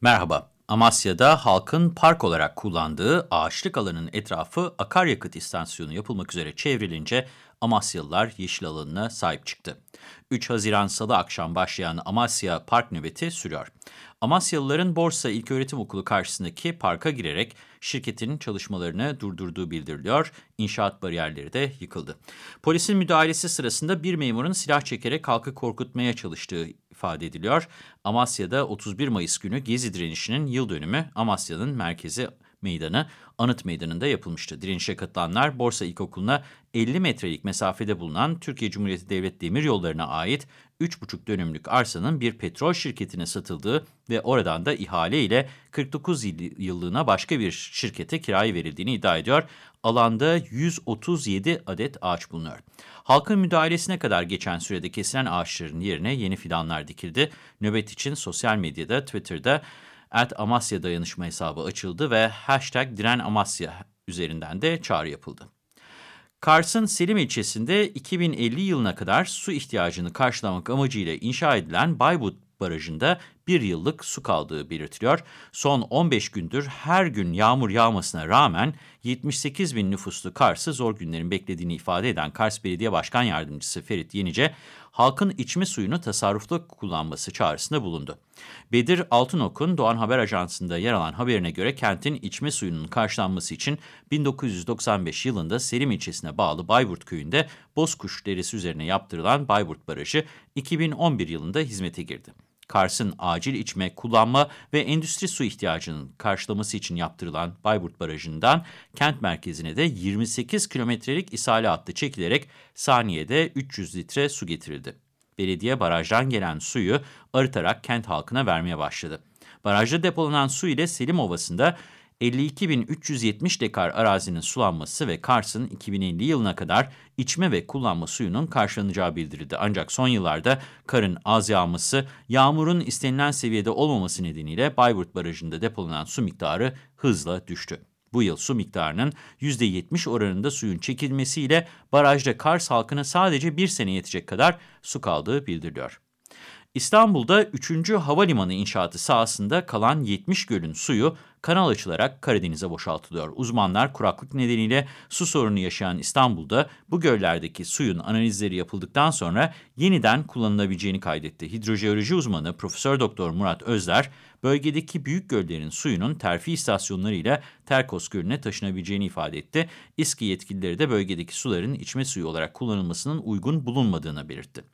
Merhaba. Amasya'da halkın park olarak kullandığı ağaçlık alanın etrafı akaryakıt istasyonu yapılmak üzere çevrilince Amasyalılar yeşil alanına sahip çıktı. 3 Haziran Salı akşam başlayan Amasya Park nöbeti sürüyor. Amasyalıların Borsa İlköğretim Okulu karşısındaki parka girerek şirketin çalışmalarını durdurduğu bildiriliyor. İnşaat bariyerleri de yıkıldı. Polisin müdahalesi sırasında bir memurun silah çekerek halkı korkutmaya çalıştığı ifade ediliyor. Amasya'da 31 Mayıs günü Gezi direnişinin yıl dönümü Amasya'nın merkezi meydanı Anıt Meydanı'nda yapılmıştı. Direnişe katılanlar Borsa İlkokulu'na 50 metrelik mesafede bulunan Türkiye Cumhuriyeti Devlet Demiryolları'na ait 3,5 dönümlük arsanın bir petrol şirketine satıldığı ve oradan da ihale ile 49 yıllığına başka bir şirkete kiraya verildiğini iddia ediyor. Alanda 137 adet ağaç bulunuyor. Halkın müdahalesine kadar geçen sürede kesilen ağaçların yerine yeni fidanlar dikildi. Nöbet için sosyal medyada, Twitter'da At Amasya dayanışma hesabı açıldı ve hashtag Diren Amasya üzerinden de çağrı yapıldı. Kars'ın Selim ilçesinde 2050 yılına kadar su ihtiyacını karşılamak amacıyla inşa edilen Bayburt Barajı'nda bir yıllık su kaldığı belirtiliyor. Son 15 gündür her gün yağmur yağmasına rağmen 78 bin nüfuslu Kars'ı zor günlerin beklediğini ifade eden Kars Belediye Başkan Yardımcısı Ferit Yenice, halkın içme suyunu tasarruflu kullanması çağrısında bulundu. Bedir Altınok'un Doğan Haber Ajansı'nda yer alan haberine göre kentin içme suyunun karşılanması için 1995 yılında Selim ilçesine bağlı Bayburt köyünde Bozkuş Deresi üzerine yaptırılan Bayburt Barajı 2011 yılında hizmete girdi. Kars'ın acil içme, kullanma ve endüstri su ihtiyacının karşılaması için yaptırılan Bayburt Barajı'ndan kent merkezine de 28 kilometrelik isale hattı çekilerek saniyede 300 litre su getirildi. Belediye barajdan gelen suyu arıtarak kent halkına vermeye başladı. Barajda depolanan su ile Selim Ovası'nda 52.370 dekar arazinin sulanması ve Kars'ın 2050 yılına kadar içme ve kullanma suyunun karşılanacağı bildirildi. Ancak son yıllarda karın az yağması, yağmurun istenilen seviyede olmaması nedeniyle Bayburt Barajı'nda depolanan su miktarı hızla düştü. Bu yıl su miktarının %70 oranında suyun çekilmesiyle barajda Kars halkına sadece bir sene yetecek kadar su kaldığı bildiriliyor. İstanbul'da 3. Havalimanı inşaatı sahasında kalan 70 gölün suyu kanal açılarak Karadeniz'e boşaltılıyor. Uzmanlar kuraklık nedeniyle su sorunu yaşayan İstanbul'da bu göllerdeki suyun analizleri yapıldıktan sonra yeniden kullanılabileceğini kaydetti. Hidrojeoloji uzmanı Profesör Doktor Murat Özler, bölgedeki büyük göllerin suyunun terfi istasyonlarıyla Terkos Gölü'ne taşınabileceğini ifade etti. İSKİ yetkilileri de bölgedeki suların içme suyu olarak kullanılmasının uygun bulunmadığını belirtti.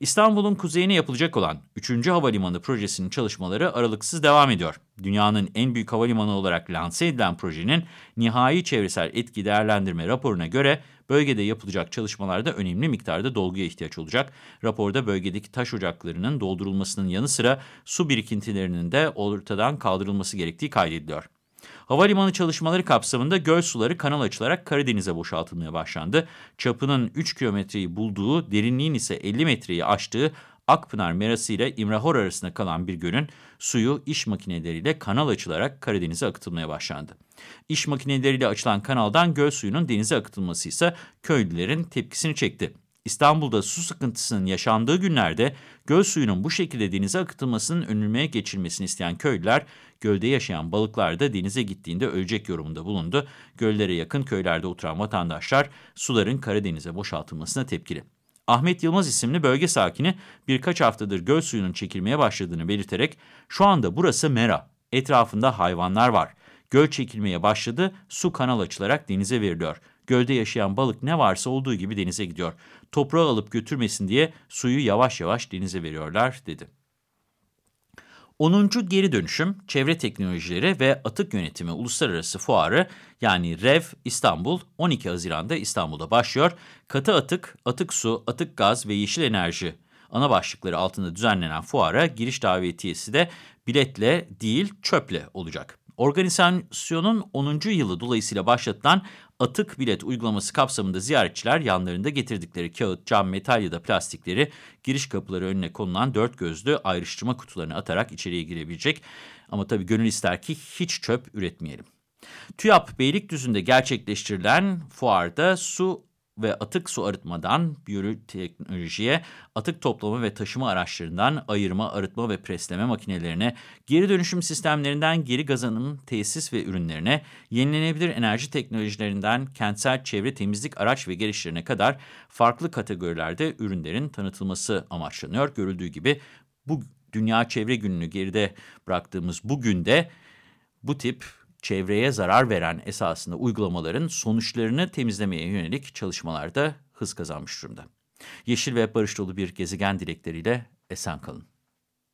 İstanbul'un kuzeyine yapılacak olan 3. Havalimanı projesinin çalışmaları aralıksız devam ediyor. Dünyanın en büyük havalimanı olarak lanse edilen projenin nihai çevresel etki değerlendirme raporuna göre bölgede yapılacak çalışmalarda önemli miktarda dolguya ihtiyaç olacak. Raporda bölgedeki taş ocaklarının doldurulmasının yanı sıra su birikintilerinin de ortadan kaldırılması gerektiği kaydediliyor. Havalimanı çalışmaları kapsamında göl suları kanal açılarak Karadeniz'e boşaltılmaya başlandı. Çapının 3 kilometreyi bulduğu, derinliğin ise 50 metreyi aştığı Akpınar Merası ile İmrahor arasında kalan bir gölün suyu iş makineleriyle kanal açılarak Karadeniz'e akıtılmaya başlandı. İş makineleriyle açılan kanaldan göl suyunun denize akıtılması ise köylülerin tepkisini çekti. İstanbul'da su sıkıntısının yaşandığı günlerde göl suyunun bu şekilde denize akıtılmasının önülmeye geçilmesini isteyen köylüler, gölde yaşayan balıklar da denize gittiğinde ölecek yorumunda bulundu. Göllere yakın köylerde oturan vatandaşlar suların Karadeniz'e boşaltılmasına tepkili. Ahmet Yılmaz isimli bölge sakini birkaç haftadır göl suyunun çekilmeye başladığını belirterek şu anda burası mera, etrafında hayvanlar var. Göl çekilmeye başladı, su kanal açılarak denize veriliyor. Gölde yaşayan balık ne varsa olduğu gibi denize gidiyor. Toprağı alıp götürmesin diye suyu yavaş yavaş denize veriyorlar dedi. 10. Geri Dönüşüm, Çevre Teknolojileri ve Atık Yönetimi Uluslararası Fuarı yani REV İstanbul 12 Haziran'da İstanbul'da başlıyor. Katı atık, atık su, atık gaz ve yeşil enerji ana başlıkları altında düzenlenen fuara giriş davetiyesi de biletle değil çöple olacak. Organizasyonun 10. yılı dolayısıyla başlatılan atık bilet uygulaması kapsamında ziyaretçiler yanlarında getirdikleri kağıt, cam, metal ya da plastikleri giriş kapıları önüne konulan dört gözlü ayrıştırma kutularına atarak içeriye girebilecek. Ama tabii gönül ister ki hiç çöp üretmeyelim. TÜYAP Beylikdüzü'nde gerçekleştirilen fuarda su ve atık su arıtmadan biyoteknolojiye, atık toplama ve taşıma araçlarından ayırma, arıtma ve presleme makinelerine, geri dönüşüm sistemlerinden geri kazanım tesis ve ürünlerine, yenilenebilir enerji teknolojilerinden kentsel çevre temizlik araç ve gelişlerine kadar farklı kategorilerde ürünlerin tanıtılması amaçlanıyor. Görüldüğü gibi bu Dünya Çevre Günü'nü geride bıraktığımız bu günde bu tip çevreye zarar veren esasında uygulamaların sonuçlarını temizlemeye yönelik çalışmalarda hız kazanmış durumda. Yeşil ve barış dolu bir gezegen dilekleriyle esen kalın.